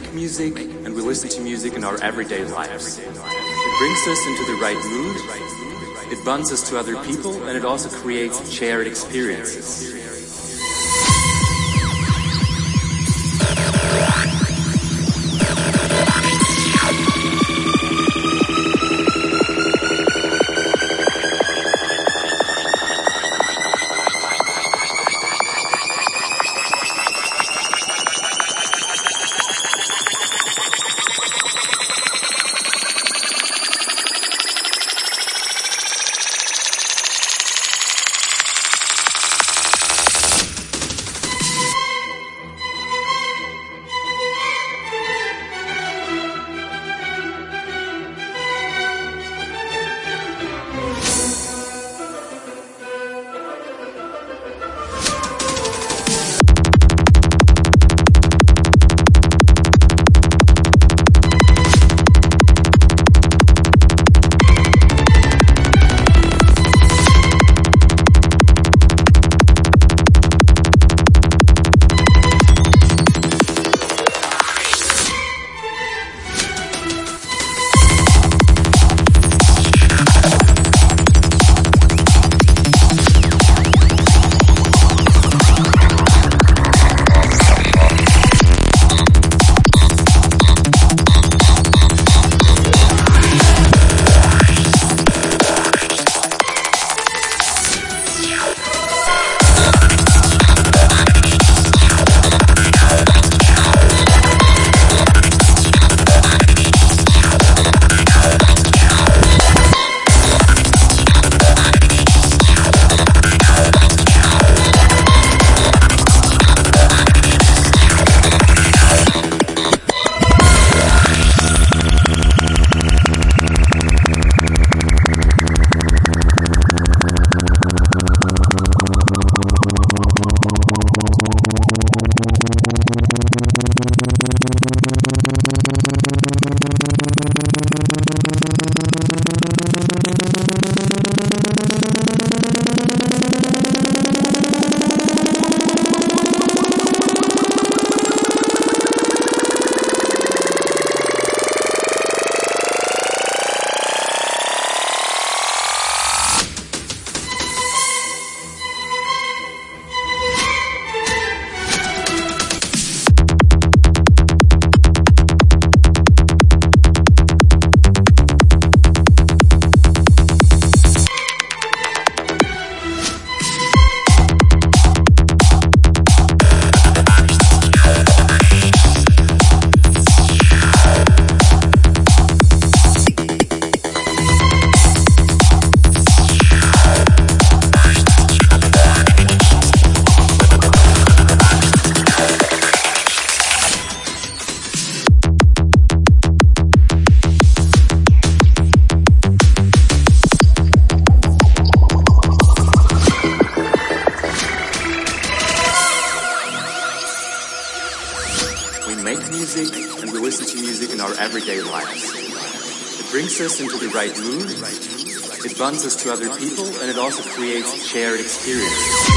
make music and we listen to music in our everyday lives. It brings us into the right mood, it bonds us to other people, and it also creates shared experiences. Music and we listen to music in our everyday lives. It brings us into the right mood, it bonds us to other people, and it also creates shared experiences.